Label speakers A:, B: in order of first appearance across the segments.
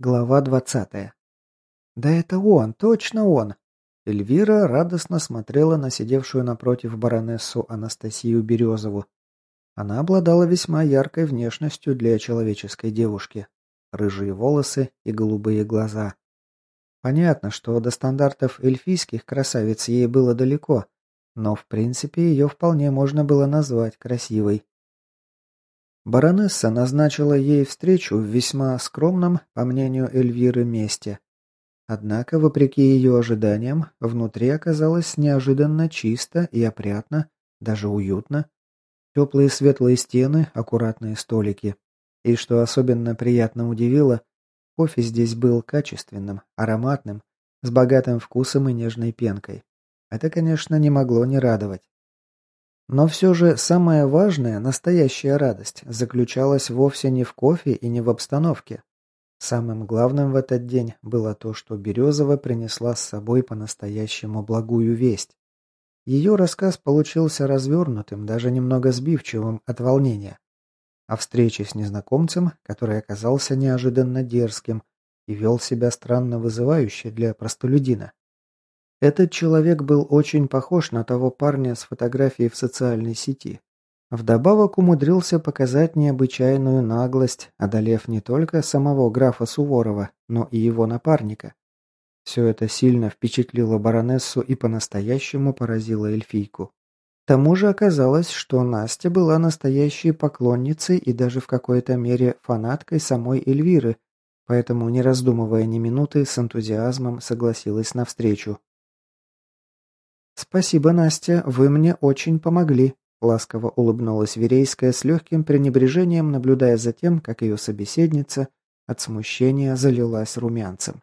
A: Глава двадцатая. «Да это он, точно он!» Эльвира радостно смотрела на сидевшую напротив баронессу Анастасию Березову. Она обладала весьма яркой внешностью для человеческой девушки. Рыжие волосы и голубые глаза. Понятно, что до стандартов эльфийских красавиц ей было далеко, но в принципе ее вполне можно было назвать красивой. Баронесса назначила ей встречу в весьма скромном, по мнению Эльвиры, месте. Однако, вопреки ее ожиданиям, внутри оказалось неожиданно чисто и опрятно, даже уютно. Теплые светлые стены, аккуратные столики. И что особенно приятно удивило, кофе здесь был качественным, ароматным, с богатым вкусом и нежной пенкой. Это, конечно, не могло не радовать. Но все же самая важная, настоящая радость заключалась вовсе не в кофе и не в обстановке. Самым главным в этот день было то, что Березова принесла с собой по-настоящему благую весть. Ее рассказ получился развернутым, даже немного сбивчивым от волнения. О встрече с незнакомцем, который оказался неожиданно дерзким и вел себя странно вызывающе для простолюдина. Этот человек был очень похож на того парня с фотографией в социальной сети. Вдобавок умудрился показать необычайную наглость, одолев не только самого графа Суворова, но и его напарника. Все это сильно впечатлило баронессу и по-настоящему поразило эльфийку. К тому же оказалось, что Настя была настоящей поклонницей и даже в какой-то мере фанаткой самой Эльвиры, поэтому, не раздумывая ни минуты, с энтузиазмом согласилась на встречу. «Спасибо, Настя, вы мне очень помогли», – ласково улыбнулась Верейская с легким пренебрежением, наблюдая за тем, как ее собеседница от смущения залилась румянцем.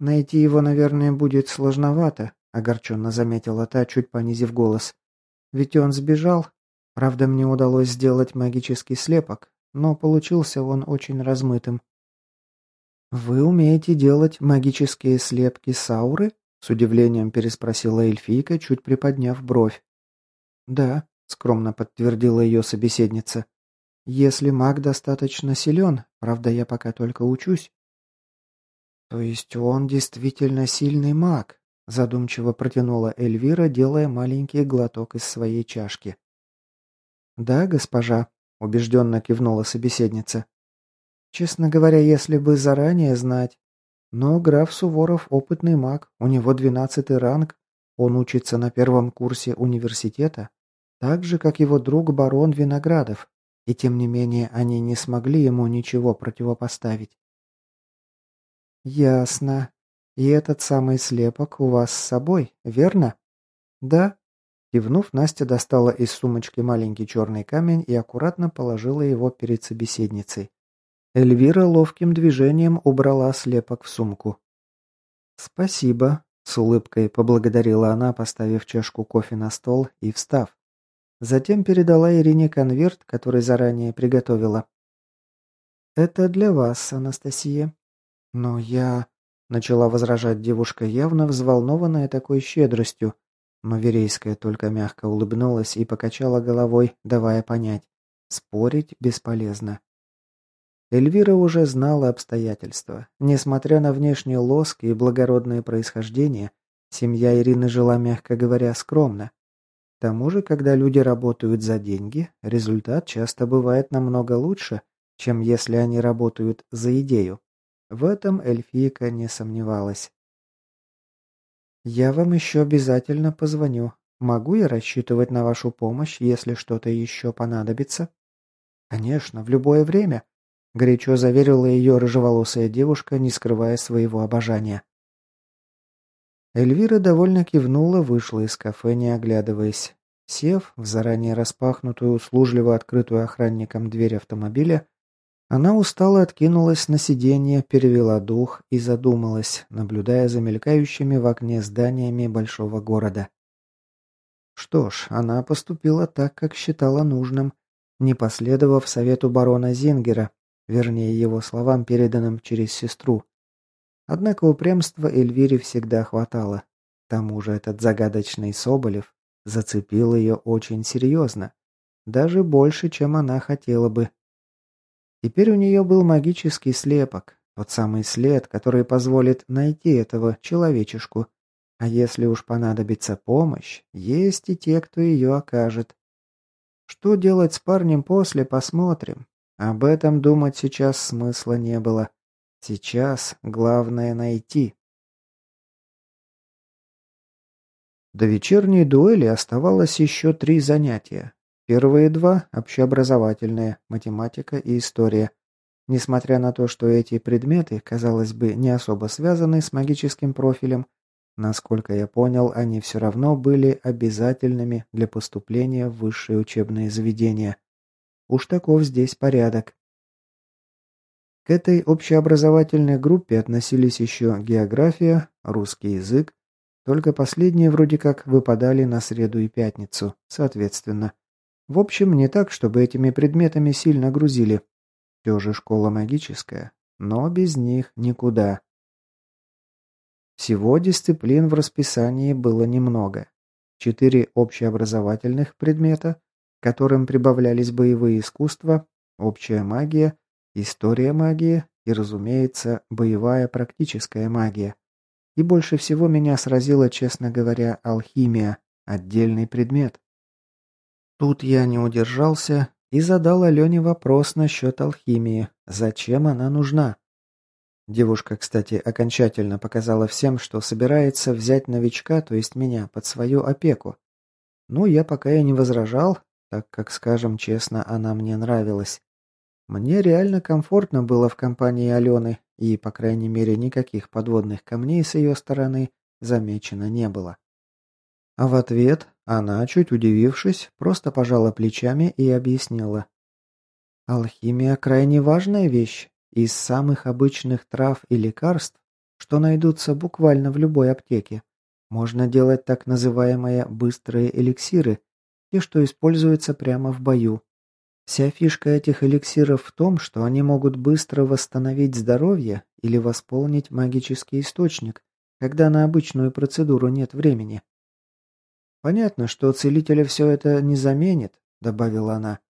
A: «Найти его, наверное, будет сложновато», – огорченно заметила та, чуть понизив голос. «Ведь он сбежал. Правда, мне удалось сделать магический слепок, но получился он очень размытым». «Вы умеете делать магические слепки сауры?» С удивлением переспросила эльфийка, чуть приподняв бровь. «Да», — скромно подтвердила ее собеседница. «Если маг достаточно силен, правда, я пока только учусь». «То есть он действительно сильный маг?» — задумчиво протянула Эльвира, делая маленький глоток из своей чашки. «Да, госпожа», — убежденно кивнула собеседница. «Честно говоря, если бы заранее знать, но граф Суворов опытный маг, у него двенадцатый ранг, он учится на первом курсе университета, так же, как его друг барон Виноградов, и тем не менее они не смогли ему ничего противопоставить. «Ясно. И этот самый слепок у вас с собой, верно?» «Да». Кивнув, Настя достала из сумочки маленький черный камень и аккуратно положила его перед собеседницей. Эльвира ловким движением убрала слепок в сумку. «Спасибо», — с улыбкой поблагодарила она, поставив чашку кофе на стол и встав. Затем передала Ирине конверт, который заранее приготовила. «Это для вас, Анастасия». «Но я...» — начала возражать девушка, явно взволнованная такой щедростью, но Верейская только мягко улыбнулась и покачала головой, давая понять. Спорить бесполезно. Эльвира уже знала обстоятельства. Несмотря на внешний лоск и благородное происхождение, семья Ирины жила, мягко говоря, скромно. К тому же, когда люди работают за деньги, результат часто бывает намного лучше, чем если они работают за идею. В этом эльфийка не сомневалась. «Я вам еще обязательно позвоню. Могу я рассчитывать на вашу помощь, если что-то еще понадобится?» «Конечно, в любое время», горячо заверила ее рыжеволосая девушка, не скрывая своего обожания. Эльвира довольно кивнула, вышла из кафе, не оглядываясь. Сев в заранее распахнутую, услужливо открытую охранником дверь автомобиля, она устало откинулась на сиденье, перевела дух и задумалась, наблюдая за мелькающими в окне зданиями большого города. Что ж, она поступила так, как считала нужным, не последовав совету барона Зингера, Вернее, его словам, переданным через сестру. Однако упрямства Эльвире всегда хватало. К тому же этот загадочный Соболев зацепил ее очень серьезно. Даже больше, чем она хотела бы. Теперь у нее был магический слепок, тот самый след, который позволит найти этого человечешку. А если уж понадобится помощь, есть и те, кто ее окажет. Что делать с парнем после, посмотрим. Об этом думать сейчас смысла не было. Сейчас главное найти. До вечерней дуэли оставалось еще три занятия. Первые два – общеобразовательные, математика и история. Несмотря на то, что эти предметы, казалось бы, не особо связаны с магическим профилем, насколько я понял, они все равно были обязательными для поступления в высшие учебные заведения. Уж таков здесь порядок. К этой общеобразовательной группе относились еще география, русский язык, только последние вроде как выпадали на среду и пятницу, соответственно. В общем, не так, чтобы этими предметами сильно грузили. Все же школа магическая, но без них никуда. Всего дисциплин в расписании было немного. Четыре общеобразовательных предмета, которым прибавлялись боевые искусства, общая магия, история магии и, разумеется, боевая практическая магия. И больше всего меня сразила, честно говоря, алхимия, отдельный предмет. Тут я не удержался и задал Алене вопрос насчет алхимии. Зачем она нужна? Девушка, кстати, окончательно показала всем, что собирается взять новичка, то есть меня, под свою опеку. Ну, я пока и не возражал, так как, скажем честно, она мне нравилась. Мне реально комфортно было в компании Алены, и, по крайней мере, никаких подводных камней с ее стороны замечено не было. А в ответ она, чуть удивившись, просто пожала плечами и объяснила. Алхимия крайне важная вещь. Из самых обычных трав и лекарств, что найдутся буквально в любой аптеке, можно делать так называемые быстрые эликсиры, те, что используются прямо в бою. Вся фишка этих эликсиров в том, что они могут быстро восстановить здоровье или восполнить магический источник, когда на обычную процедуру нет времени. «Понятно, что целителя все это не заменит», — добавила она.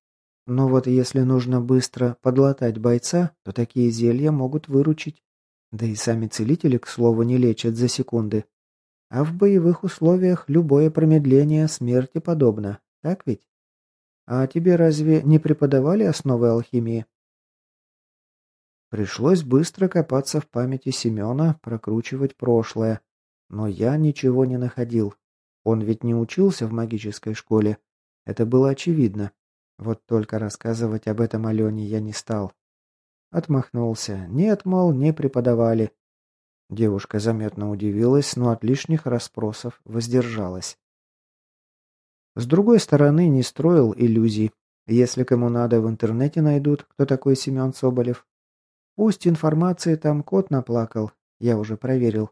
A: «Но вот если нужно быстро подлатать бойца, то такие зелья могут выручить. Да и сами целители, к слову, не лечат за секунды. А в боевых условиях любое промедление смерти подобно, так ведь?» А тебе разве не преподавали основы алхимии? Пришлось быстро копаться в памяти Семена, прокручивать прошлое. Но я ничего не находил. Он ведь не учился в магической школе. Это было очевидно. Вот только рассказывать об этом Алене я не стал. Отмахнулся. Нет, мол, не преподавали. Девушка заметно удивилась, но от лишних расспросов воздержалась. С другой стороны, не строил иллюзий. Если кому надо, в интернете найдут, кто такой Семен Соболев. Пусть информации там кот наплакал, я уже проверил.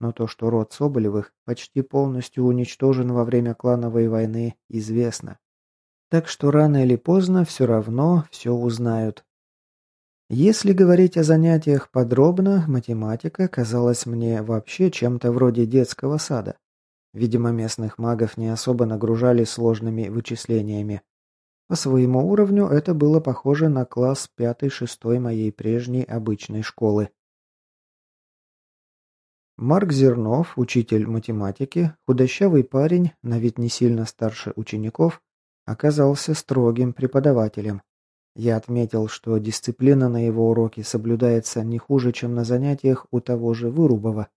A: Но то, что род Соболевых почти полностью уничтожен во время клановой войны, известно. Так что рано или поздно все равно все узнают. Если говорить о занятиях подробно, математика казалась мне вообще чем-то вроде детского сада. Видимо, местных магов не особо нагружали сложными вычислениями. По своему уровню это было похоже на класс пятый-шестой моей прежней обычной школы. Марк Зернов, учитель математики, худощавый парень, на вид не сильно старше учеников, оказался строгим преподавателем. Я отметил, что дисциплина на его уроке соблюдается не хуже, чем на занятиях у того же Вырубова.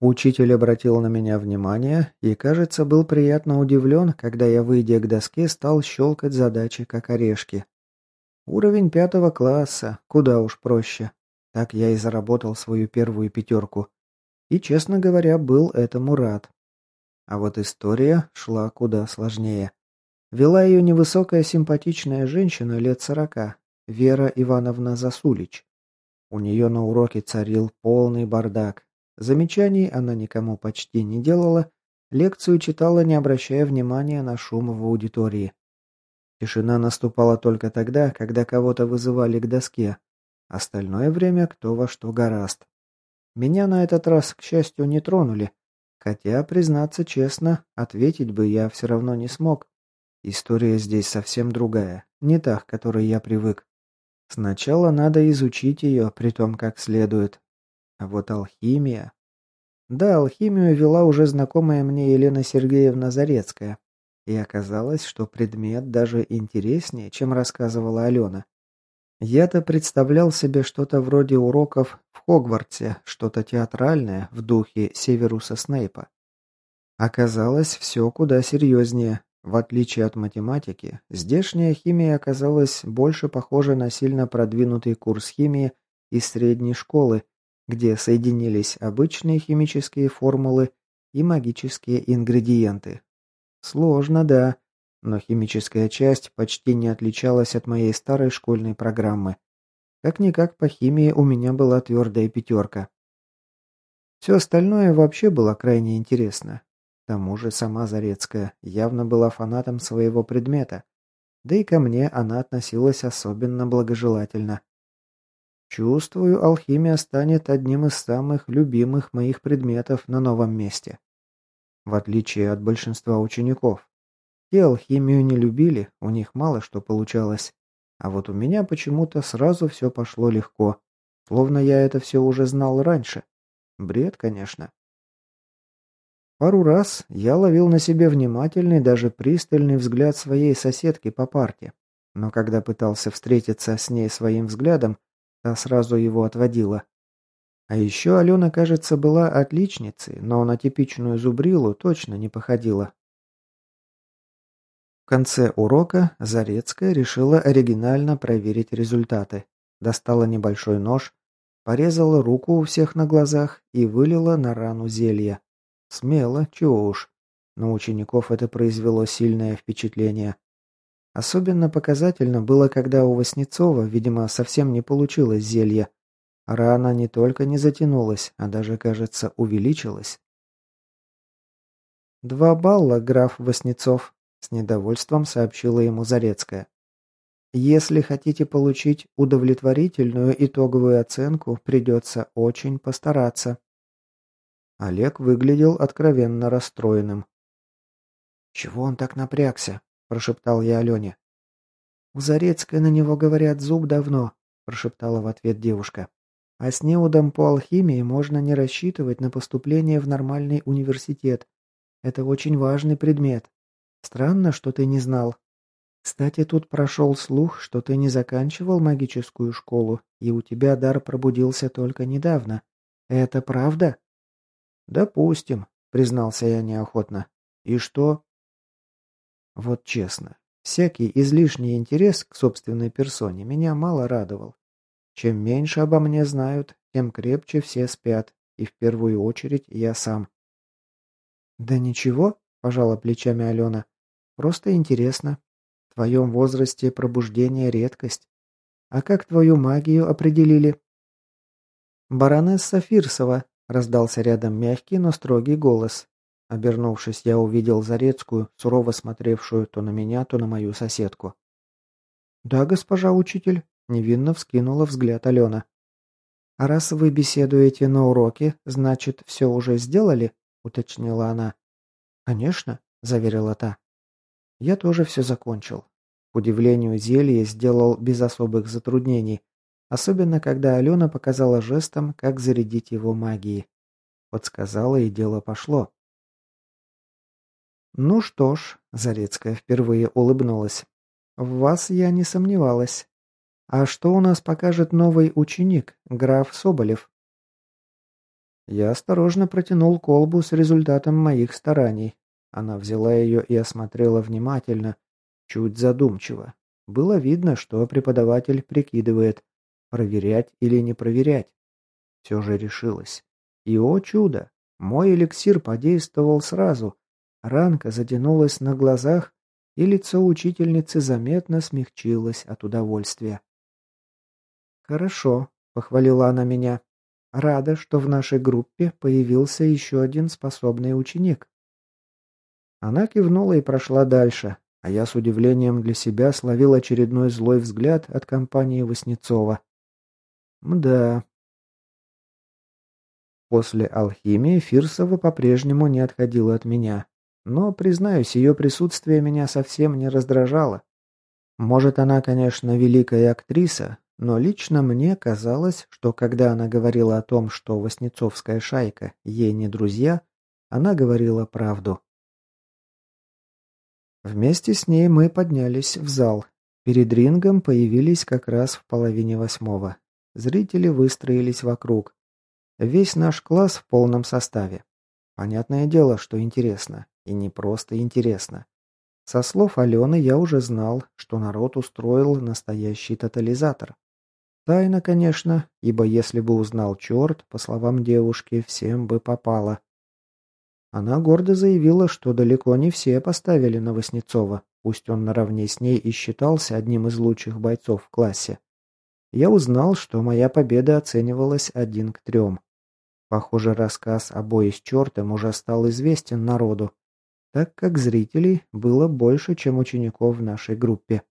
A: Учитель обратил на меня внимание и, кажется, был приятно удивлен, когда я, выйдя к доске, стал щелкать задачи, как орешки. Уровень пятого класса, куда уж проще. Так я и заработал свою первую пятерку. И, честно говоря, был этому рад. А вот история шла куда сложнее. Вела ее невысокая симпатичная женщина лет сорока, Вера Ивановна Засулич. У нее на уроке царил полный бардак, Замечаний она никому почти не делала, лекцию читала, не обращая внимания на шум в аудитории. Тишина наступала только тогда, когда кого-то вызывали к доске. Остальное время кто во что гораст. Меня на этот раз, к счастью, не тронули. Хотя, признаться честно, ответить бы я все равно не смог. История здесь совсем другая, не та, к которой я привык. Сначала надо изучить ее, при том как следует. А вот алхимия... Да, алхимию вела уже знакомая мне Елена Сергеевна Зарецкая. И оказалось, что предмет даже интереснее, чем рассказывала Алена. Я-то представлял себе что-то вроде уроков в Хогвартсе, что-то театральное в духе Северуса Снейпа. Оказалось, все куда серьезнее. В отличие от математики, здешняя химия оказалась больше похожа на сильно продвинутый курс химии из средней школы, где соединились обычные химические формулы и магические ингредиенты. Сложно, да, но химическая часть почти не отличалась от моей старой школьной программы. Как-никак по химии у меня была твердая пятерка. Все остальное вообще было крайне интересно. К тому же сама Зарецкая явно была фанатом своего предмета, да и ко мне она относилась особенно благожелательно. Чувствую, алхимия станет одним из самых любимых моих предметов на новом месте. В отличие от большинства учеников. Те алхимию не любили, у них мало что получалось. А вот у меня почему-то сразу все пошло легко. Словно я это все уже знал раньше. Бред, конечно. Пару раз я ловил на себе внимательный, даже пристальный взгляд своей соседки по парте. Но когда пытался встретиться с ней своим взглядом, та сразу его отводила. А еще Алена, кажется, была отличницей, но на типичную зубрилу точно не походила. В конце урока Зарецкая решила оригинально проверить результаты. Достала небольшой нож, порезала руку у всех на глазах и вылила на рану зелье. Смело, чего уж. На учеников это произвело сильное впечатление. Особенно показательно было, когда у Васнецова, видимо, совсем не получилось зелье. Рана не только не затянулась, а даже, кажется, увеличилась. «Два балла, граф Васнецов», — с недовольством сообщила ему Зарецкая. «Если хотите получить удовлетворительную итоговую оценку, придется очень постараться». Олег выглядел откровенно расстроенным. «Чего он так напрягся?» – прошептал я Алене. «У Зарецкой на него говорят зуб давно», – прошептала в ответ девушка. «А с неудом по алхимии можно не рассчитывать на поступление в нормальный университет. Это очень важный предмет. Странно, что ты не знал. Кстати, тут прошел слух, что ты не заканчивал магическую школу, и у тебя дар пробудился только недавно. Это правда?» «Допустим», — признался я неохотно. «И что?» Вот честно, всякий излишний интерес к собственной персоне меня мало радовал. Чем меньше обо мне знают, тем крепче все спят, и в первую очередь я сам. «Да ничего», — пожала плечами Алена, — «просто интересно. В твоем возрасте пробуждение — редкость. А как твою магию определили?» «Баронесса Фирсова», — раздался рядом мягкий, но строгий голос. Обернувшись, я увидел Зарецкую, сурово смотревшую то на меня, то на мою соседку. «Да, госпожа учитель», — невинно вскинула взгляд Алена. «А раз вы беседуете на уроке, значит, все уже сделали?» — уточнила она. «Конечно», — заверила та. «Я тоже все закончил. К удивлению, зелье сделал без особых затруднений, Особенно, когда Алена показала жестом, как зарядить его магией. Подсказала, и дело пошло. «Ну что ж», — Зарецкая впервые улыбнулась, — «в вас я не сомневалась. А что у нас покажет новый ученик, граф Соболев?» Я осторожно протянул колбу с результатом моих стараний. Она взяла ее и осмотрела внимательно, чуть задумчиво. Было видно, что преподаватель прикидывает, Проверять или не проверять? Все же решилась. И, о чудо, мой эликсир подействовал сразу. Ранка затянулась на глазах, и лицо учительницы заметно смягчилось от удовольствия. «Хорошо», — похвалила она меня. «Рада, что в нашей группе появился еще один способный ученик». Она кивнула и прошла дальше, а я с удивлением для себя словил очередной злой взгляд от компании Васнецова. Мда. После алхимии Фирсова по-прежнему не отходила от меня. Но, признаюсь, ее присутствие меня совсем не раздражало. Может, она, конечно, великая актриса, но лично мне казалось, что когда она говорила о том, что Воснецовская шайка ей не друзья, она говорила правду. Вместе с ней мы поднялись в зал. Перед рингом появились как раз в половине восьмого. Зрители выстроились вокруг. Весь наш класс в полном составе. Понятное дело, что интересно. И не просто интересно. Со слов Алены я уже знал, что народ устроил настоящий тотализатор. Тайна, конечно, ибо если бы узнал черт, по словам девушки, всем бы попало. Она гордо заявила, что далеко не все поставили на Васнецова, пусть он наравне с ней и считался одним из лучших бойцов в классе. Я узнал, что моя победа оценивалась один к трем. Похоже, рассказ о бое с чертом уже стал известен народу, так как зрителей было больше, чем учеников в нашей группе.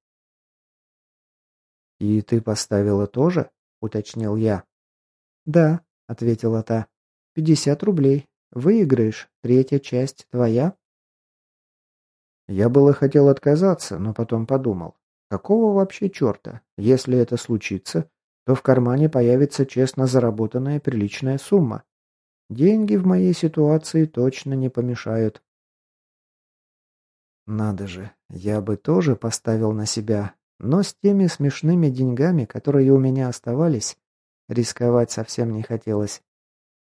A: «И ты поставила тоже?» – уточнил я. «Да», – ответила та. «Пятьдесят рублей. Выиграешь. Третья часть твоя?» Я было хотел отказаться, но потом подумал. Какого вообще черта? Если это случится, то в кармане появится честно заработанная приличная сумма. Деньги в моей ситуации точно не помешают. Надо же, я бы тоже поставил на себя, но с теми смешными деньгами, которые у меня оставались, рисковать совсем не хотелось.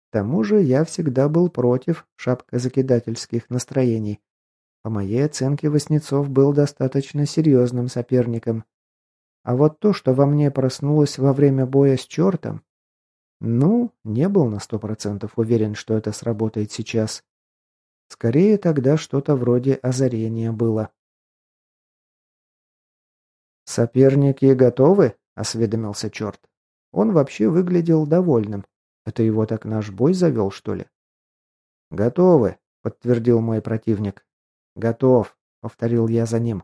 A: К тому же я всегда был против шапкозакидательских настроений. По моей оценке, Васнецов был достаточно серьезным соперником. А вот то, что во мне проснулось во время боя с чертом, ну, не был на сто процентов уверен, что это сработает сейчас. Скорее тогда что-то вроде озарения было. «Соперники готовы?» – осведомился черт. Он вообще выглядел довольным. Это его так наш бой завел, что ли? «Готовы», – подтвердил мой противник. «Готов», – повторил я за ним.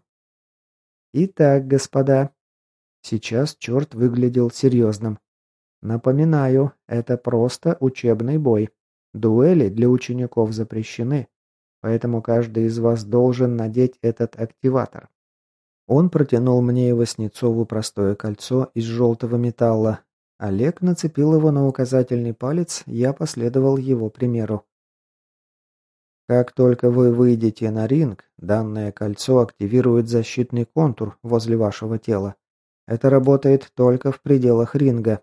A: «Итак, господа». Сейчас черт выглядел серьезным. Напоминаю, это просто учебный бой. Дуэли для учеников запрещены. Поэтому каждый из вас должен надеть этот активатор. Он протянул мне и Васнецову простое кольцо из желтого металла. Олег нацепил его на указательный палец, я последовал его примеру. Как только вы выйдете на ринг, данное кольцо активирует защитный контур возле вашего тела. Это работает только в пределах ринга.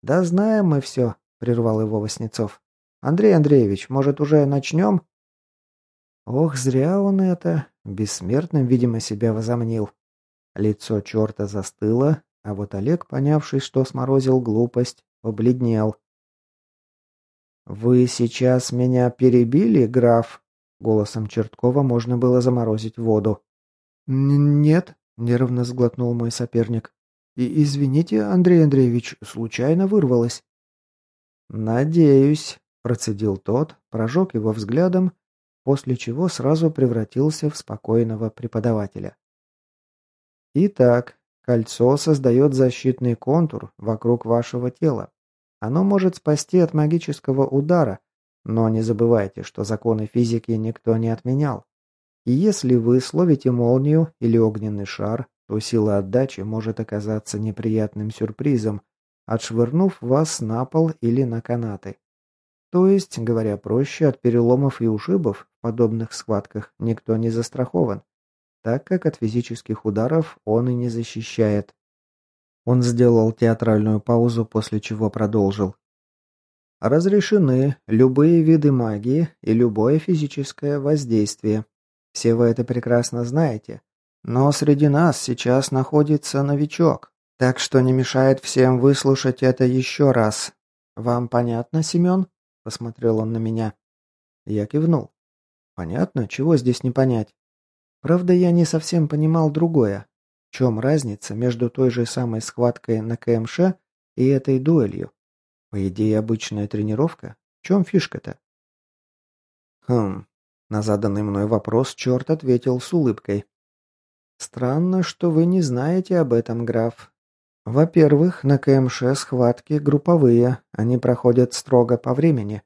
A: «Да знаем мы все», — прервал его Васнецов. «Андрей Андреевич, может, уже начнем?» Ох, зря он это. Бессмертным, видимо, себя возомнил. Лицо черта застыло, а вот Олег, понявший, что сморозил глупость, побледнел. «Вы сейчас меня перебили, граф?» Голосом Черткова можно было заморозить воду. «Нет», — нервно сглотнул мой соперник. И извините, Андрей Андреевич, случайно вырвалось. Надеюсь, процедил тот, прожег его взглядом, после чего сразу превратился в спокойного преподавателя. Итак, кольцо создает защитный контур вокруг вашего тела. Оно может спасти от магического удара, но не забывайте, что законы физики никто не отменял. И если вы словите молнию или огненный шар, то сила отдачи может оказаться неприятным сюрпризом, отшвырнув вас на пол или на канаты. То есть, говоря проще, от переломов и ушибов в подобных схватках никто не застрахован, так как от физических ударов он и не защищает. Он сделал театральную паузу, после чего продолжил. Разрешены любые виды магии и любое физическое воздействие. Все вы это прекрасно знаете. Но среди нас сейчас находится новичок, так что не мешает всем выслушать это еще раз. Вам понятно, Семен?» – посмотрел он на меня. Я кивнул. «Понятно, чего здесь не понять?» Правда, я не совсем понимал другое. В чем разница между той же самой схваткой на КМШ и этой дуэлью? По идее, обычная тренировка. В чем фишка-то? Хм. На заданный мной вопрос черт ответил с улыбкой. Странно, что вы не знаете об этом, граф. Во-первых, на КМШ схватки групповые, они проходят строго по времени.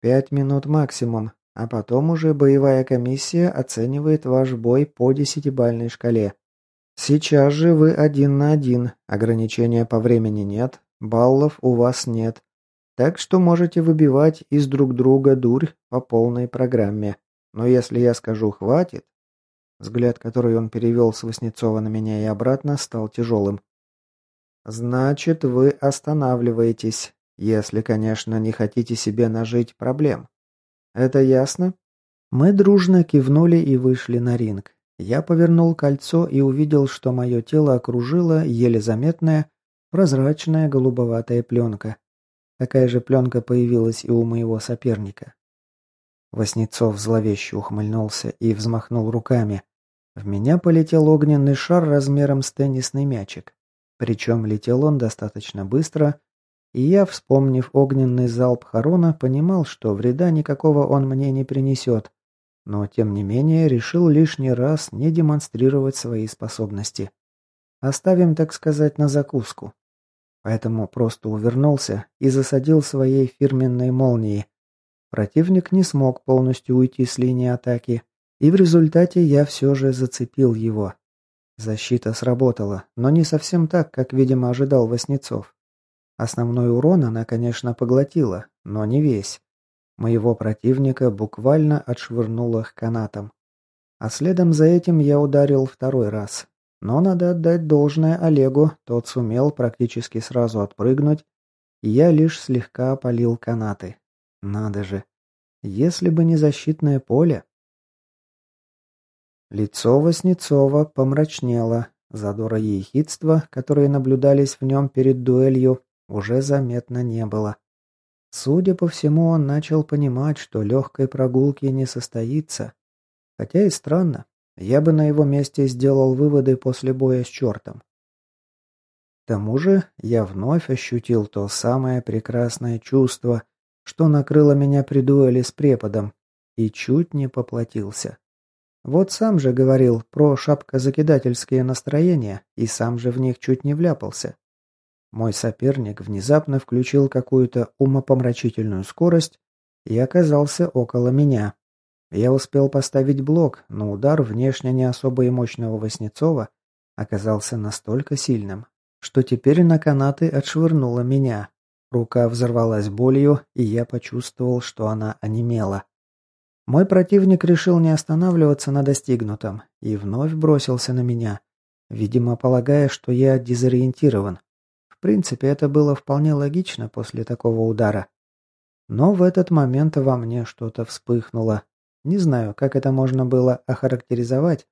A: Пять минут максимум, а потом уже боевая комиссия оценивает ваш бой по десятибальной шкале. Сейчас же вы один на один, ограничения по времени нет, баллов у вас нет. Так что можете выбивать из друг друга дурь по полной программе. Но если я скажу «хватит», взгляд, который он перевел с Васнецова на меня и обратно, стал тяжелым. Значит, вы останавливаетесь, если, конечно, не хотите себе нажить проблем. Это ясно? Мы дружно кивнули и вышли на ринг. Я повернул кольцо и увидел, что мое тело окружила еле заметная, прозрачная голубоватая пленка. Такая же пленка появилась и у моего соперника. Воснецов зловеще ухмыльнулся и взмахнул руками. В меня полетел огненный шар размером с теннисный мячик. Причем летел он достаточно быстро, и я, вспомнив огненный залп Харона, понимал, что вреда никакого он мне не принесет, но, тем не менее, решил лишний раз не демонстрировать свои способности. Оставим, так сказать, на закуску. Поэтому просто увернулся и засадил своей фирменной молнией. Противник не смог полностью уйти с линии атаки, и в результате я все же зацепил его. Защита сработала, но не совсем так, как, видимо, ожидал Васнецов. Основной урон она, конечно, поглотила, но не весь. Моего противника буквально отшвырнуло к канатам. А следом за этим я ударил второй раз, но надо отдать должное Олегу, тот сумел практически сразу отпрыгнуть, и я лишь слегка опалил канаты. Надо же. Если бы не защитное поле... Лицо Васнецова помрачнело. Задора и ехидства, которые наблюдались в нем перед дуэлью, уже заметно не было. Судя по всему, он начал понимать, что легкой прогулки не состоится. Хотя и странно, я бы на его месте сделал выводы после боя с чертом. К тому же я вновь ощутил то самое прекрасное чувство, что накрыло меня при дуэли с преподом, и чуть не поплатился. Вот сам же говорил про шапкозакидательские настроения, и сам же в них чуть не вляпался. Мой соперник внезапно включил какую-то умопомрачительную скорость и оказался около меня. Я успел поставить блок, но удар внешне не особо и мощного Васнецова оказался настолько сильным, что теперь на канаты отшвырнуло меня. Рука взорвалась болью, и я почувствовал, что она онемела. Мой противник решил не останавливаться на достигнутом и вновь бросился на меня, видимо, полагая, что я дезориентирован. В принципе, это было вполне логично после такого удара. Но в этот момент во мне что-то вспыхнуло, не знаю, как это можно было охарактеризовать.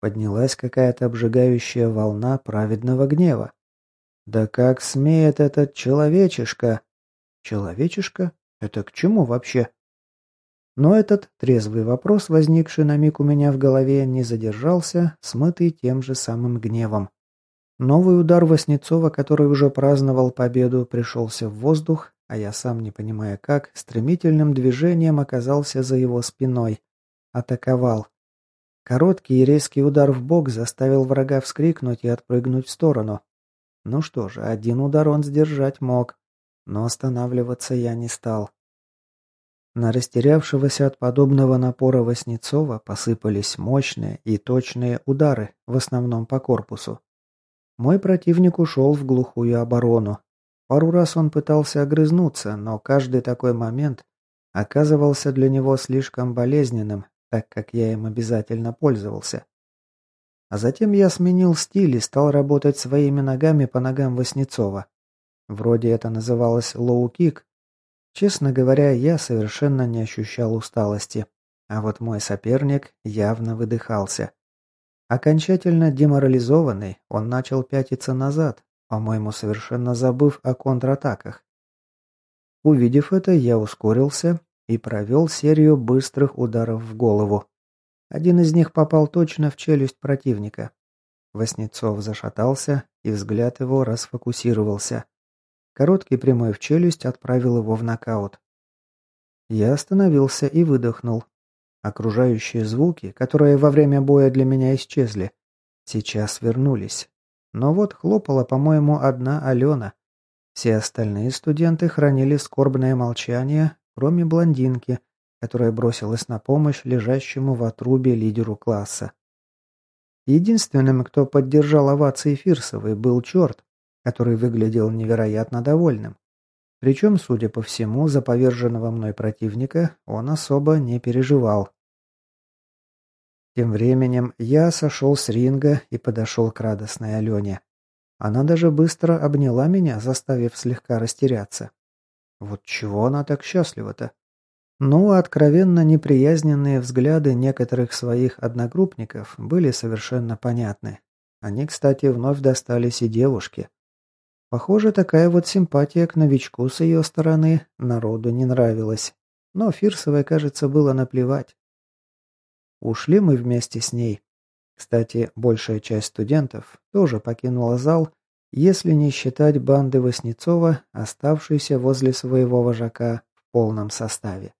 A: Поднялась какая-то обжигающая волна праведного гнева. Да как смеет этот человечишка? Человечишка? Это к чему вообще? Но этот трезвый вопрос, возникший на миг у меня в голове, не задержался, смытый тем же самым гневом. Новый удар Васнецова, который уже праздновал победу, пришелся в воздух, а я сам, не понимая как, стремительным движением оказался за его спиной. Атаковал. Короткий и резкий удар в бок заставил врага вскрикнуть и отпрыгнуть в сторону. Ну что же, один удар он сдержать мог, но останавливаться я не стал. На растерявшегося от подобного напора Васнецова посыпались мощные и точные удары, в основном по корпусу. Мой противник ушел в глухую оборону, Пару раз он пытался огрызнуться, но каждый такой момент оказывался для него слишком болезненным, так как я им обязательно пользовался. А затем я сменил стиль и стал работать своими ногами по ногам Васнецова. Вроде это называлось лоу-кик. Честно говоря, я совершенно не ощущал усталости, а вот мой соперник явно выдыхался. Окончательно деморализованный, он начал пятиться назад, по-моему, совершенно забыв о контратаках. Увидев это, я ускорился и провел серию быстрых ударов в голову. Один из них попал точно в челюсть противника. Воснецов зашатался, и взгляд его расфокусировался. Короткий прямой в челюсть отправил его в нокаут. Я остановился и выдохнул. Окружающие звуки, которые во время боя для меня исчезли, сейчас вернулись. Но вот хлопала, по-моему, одна Алена. Все остальные студенты хранили скорбное молчание, кроме блондинки, которая бросилась на помощь лежащему в отрубе лидеру класса. Единственным, кто поддержал овации Фирсовой, был черт, который выглядел невероятно довольным. Причем, судя по всему, за поверженного мной противника он особо не переживал. Тем временем я сошел с ринга и подошел к радостной Алене. Она даже быстро обняла меня, заставив слегка растеряться. Вот чего она так счастлива-то? Ну, откровенно неприязненные взгляды некоторых своих одногруппников были совершенно понятны. Они, кстати, вновь достались и девушке. Похоже, такая вот симпатия к новичку с ее стороны народу не нравилась. Но Фирсовой, кажется, было наплевать. Ушли мы вместе с ней. Кстати, большая часть студентов тоже покинула зал, если не считать банды Васнецова, оставшейся возле своего вожака в полном составе.